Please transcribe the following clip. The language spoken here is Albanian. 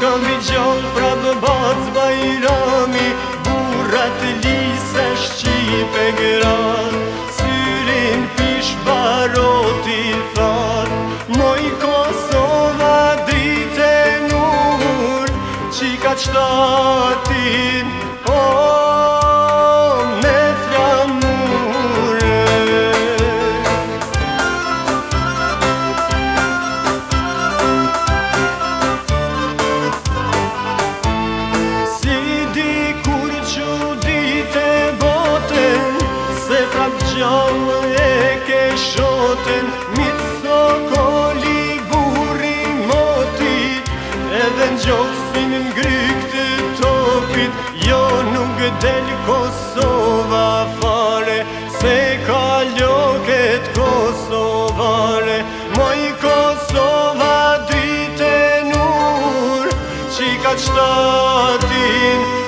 shkëm i gjallë pra dë bac bajrami Burat lise shqipe gran Syrin pish baroti i Moj Kosova dite nur Qikat shtatin o po oh, botën Mitë së koli buhuri motit Edhe në gjokësin në grikë të topit Jo nuk delë Kosova fare Se ka loket Kosovare Moj Kosova dite nur Qika qëta